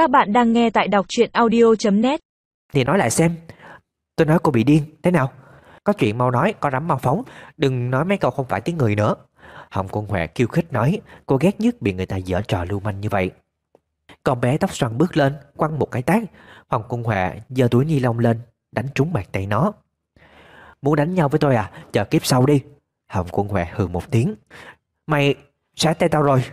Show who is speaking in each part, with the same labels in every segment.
Speaker 1: Các bạn đang nghe tại đọc truyện audio.net
Speaker 2: Thì nói lại xem. Tôi nói cô bị điên, thế nào? Có chuyện mau nói, có rắm mau phóng. Đừng nói mấy câu không phải tiếng người nữa. Hồng Quân Huệ kêu khích nói Cô ghét nhất bị người ta dở trò lưu manh như vậy. Con bé tóc xoăn bước lên Quăng một cái tát. Hồng Quân Huệ giơ túi ni lông lên Đánh trúng bàn tay nó. Muốn đánh nhau với tôi à? Chờ kiếp sau đi. Hồng Quân Huệ hừ một tiếng. Mày xả tay tao rồi.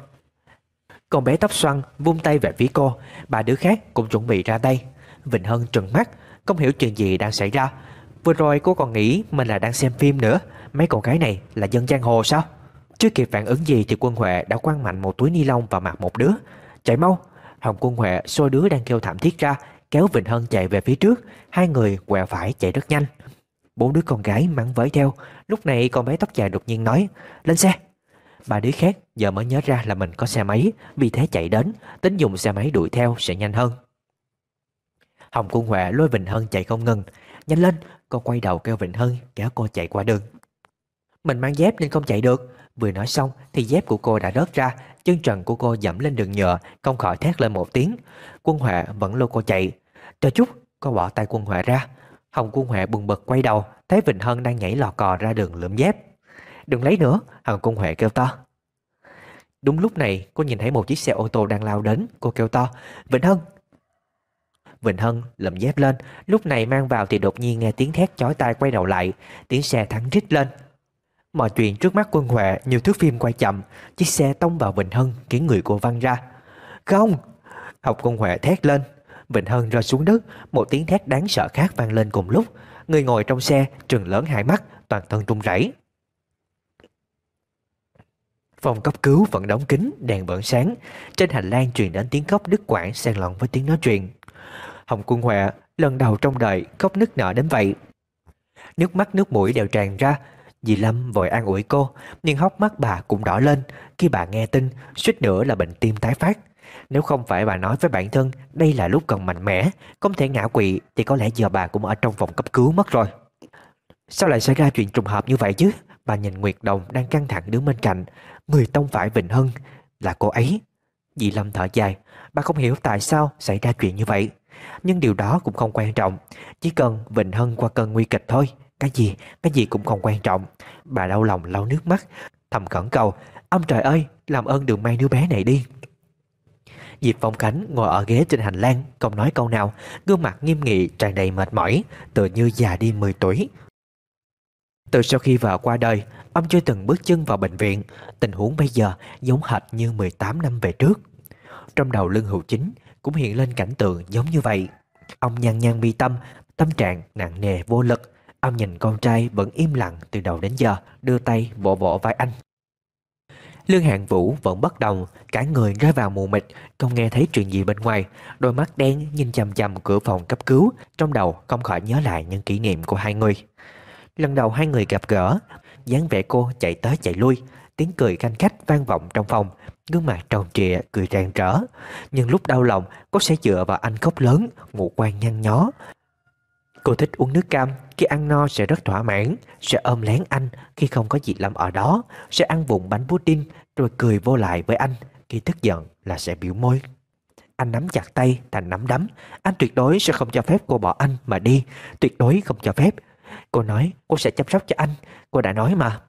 Speaker 2: Con bé tóc xoăn vung tay về phía cô. Ba đứa khác cũng chuẩn bị ra tay. Vịnh Hân trừng mắt, Không hiểu chuyện gì đang xảy ra. Vừa rồi cô còn nghĩ mình là đang xem phim nữa. Mấy con gái này là dân giang hồ sao? Chưa kịp phản ứng gì thì quân Huệ đã quăng mạnh một túi ni lông vào mặt một đứa. Chạy mau. Hồng quân Huệ xôi đứa đang kêu thảm thiết ra, Kéo Vịnh Hân chạy về phía trước. Hai người quẹo phải chạy rất nhanh. Bốn đứa con gái mắng với theo. Lúc này con bé tóc dài đột nhiên nói, Lên xe. Ba đứa khác, giờ mới nhớ ra là mình có xe máy. Vì thế chạy đến, Tính dùng xe máy đuổi theo sẽ nhanh hơn. Hồng quân Huệ lôi Vịnh Hân chạy không ngừng. Nhanh lên, Cô quay đầu kêu Vịnh Hân, kéo cô chạy qua đường. Mình mang dép nên không chạy được. Vừa nói xong thì dép của cô đã rớt ra, Chân trần của cô dẫm lên đường nhựa, Không khỏi thét lên một tiếng. Quân Huệ vẫn lôi cô chạy. Chờ chút, cô bỏ tay Quân Huệ ra. Hồng Quân Huệ bừng bực quay đầu, Thấy Vịnh Hân đang nhảy lò cò ra đường lượm dép. Đừng lấy nữa hằng Quân Huệ kêu to. Đúng lúc này, cô nhìn thấy một chiếc xe ô tô đang lao đến, Cô kêu to, Vịnh Hân. Vịnh Hân lầm dép lên, Lúc này mang vào thì đột nhiên nghe tiếng thét chói tai quay đầu lại, Tiếng xe thắng rít lên. Mọi chuyện trước mắt quân Huệ như thước phim quay chậm, Chiếc xe tông vào Vịnh Hân khiến người cô văng ra. Không! Học quân Huệ thét lên. Vịnh Hân rơi xuống đất, Một tiếng thét đáng sợ khác vang lên cùng lúc. Người ngồi trong xe, trừng lớn hai mắt, Toàn thân run rẩy. Phòng cấp cứu vẫn đóng kín Đèn vẫn sáng Trên hành lang truyền đến tiếng khóc đứt quãng xen lẫn với tiếng nói chuyện Hồng Quân Huệ lần đầu trong đời khóc nức nở đến vậy. Nước mắt nước mũi đều tràn ra. Dì Lâm vội an ủi cô, nhưng hốc mắt bà cũng đỏ lên khi bà nghe tin suýt nữa là bệnh tim tái phát. Nếu không phải bà nói với bản thân đây là lúc cần mạnh mẽ, không thể ngã quỵ thì có lẽ giờ bà cũng ở trong phòng cấp cứu mất rồi. Sao lại xảy ra chuyện trùng hợp như vậy chứ? Bà nhìn Nguyệt Đồng đang căng thẳng đứng bên cạnh, người tông phải Vịnh Hân là cô ấy. Dì Lâm thở dài, bà không hiểu tại sao xảy ra chuyện như vậy. Nhưng điều đó cũng không quan trọng. Chỉ cần Vịnh Hân qua cơn nguy kịch thôi. Cái gì, cái gì cũng không quan trọng. Bà đau lòng lau nước mắt Thầm khẩn cầu. Ông trời ơi, làm ơn đừng mang đứa bé này đi. Diệp Phong Khánh ngồi ở ghế trên hành lang Không nói câu nào. Gương mặt nghiêm nghị tràn đầy mệt mỏi. Tựa như già đi 10 tuổi. Từ sau khi vợ qua đời Ông chưa từng bước chân vào bệnh viện Tình huống bây giờ giống hệt như 18 năm về trước Trong đầu lưng hữu chính cũng hiện lên cảnh tượng giống như vậy. Ông nhăn nhăn mi tâm, tâm trạng nặng nề vô lực. Ông nhìn con trai vẫn im lặng từ đầu đến giờ, đưa tay vỗ vỗ vai anh. Lương Hạng Vũ vẫn bất động, cả người rơi vào mù mịt, không nghe thấy chuyện gì bên ngoài. Đôi mắt đen nhìn chằm chằm cửa phòng cấp cứu, trong đầu không khỏi nhớ lại những kỷ niệm của hai người. Lần đầu hai người gặp gỡ, dáng vẻ cô chạy tới chạy lui, tiếng cười canh khách vang vọng trong phòng, Gương mặt tròn trịa cười rạng rỡ. Nhưng lúc đau lòng Cô sẽ dựa vào anh khóc lớn Ngủ quan nhăn nhó. Cô thích uống nước cam Khi ăn no sẽ rất thỏa mãn Sẽ ôm lén anh khi không có gì làm ở đó Sẽ ăn vụng bánh pudding Rồi cười vô lại với anh Khi tức giận là sẽ biểu môi. Anh nắm chặt tay thành nắm đấm Anh tuyệt đối sẽ không cho phép cô bỏ anh mà đi Tuyệt đối không cho phép Cô nói cô sẽ chăm sóc cho anh. Cô đã nói mà.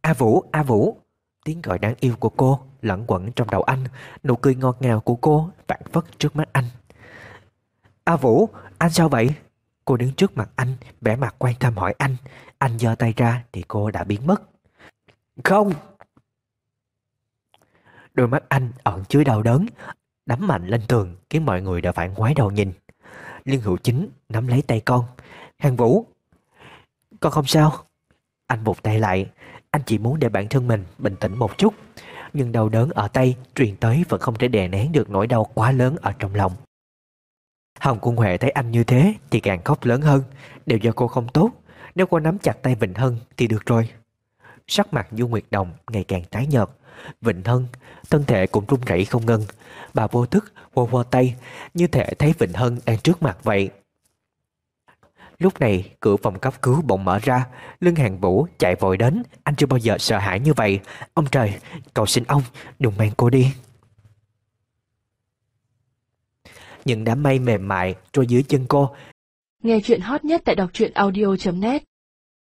Speaker 2: A Vũ, A Vũ. Tiếng gọi đáng yêu của cô lẫn quẩn trong đầu anh. Nụ cười ngọt ngào của cô vạn phất trước mắt anh. A Vũ, anh sao vậy? Cô đứng trước mặt anh, vẻ mặt quan tâm hỏi anh. Anh giơ tay ra thì cô đã biến mất. Không. Đôi mắt anh ẩn chứa đau đớn Đấm mạnh lên tường Khiến mọi người đã phải ngoái đầu nhìn. Liên hữu chính nắm lấy tay con. Hàng Vũ con không sao Anh vụt tay lại Anh chỉ muốn để bản thân mình bình tĩnh một chút nhưng đau đớn ở tay truyền tới vẫn không thể đè nén được nỗi đau quá lớn ở trong lòng. Hồng Quân Huệ thấy anh như thế thì càng khóc lớn hơn, đều do cô không tốt. Nếu cô nắm chặt tay Vịnh Hân thì được rồi. Sắc mặt Du Nguyệt Đồng ngày càng tái nhợt. Vịnh Hân, thân thể cũng run rẩy không ngừng. Bà vô thức vô vô tay, như thể thấy Vịnh Hân đang trước mặt vậy. Lúc này, cửa phòng cấp cứu bỗng mở ra. Lương Hàng Vũ chạy vội đến. Anh chưa bao giờ sợ hãi như vậy. Ông trời, cầu xin ông, đừng mang cô đi. Những đám mây mềm mại trôi dưới chân cô.
Speaker 3: Nghe chuyện hot nhất tại đọc truyện audio.net